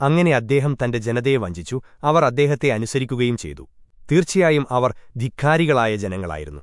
അങ്ങനെ അദ്ദേഹം തന്റെ ജനതയെ വഞ്ചിച്ചു. അവർ അദ്ദേഹത്തെ അനുസരിക്കുകയും ചെയ്തു. തീർച്ചയായും അവർ ധിക്കാരികളായ ജനങ്ങളായിരുന്നു.